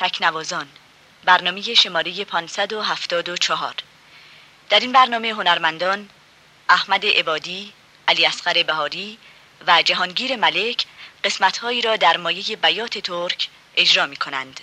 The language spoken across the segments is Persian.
تکنوازان برنامه شماره 574 در این برنامه هنرمندان احمد عبادی، علی اصغر بهاری و جهانگیر ملک قسمتهایی را در مایه بیات ترک اجرا می کنند.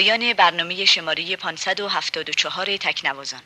پایان برنامه شماره 574 تکنوازان.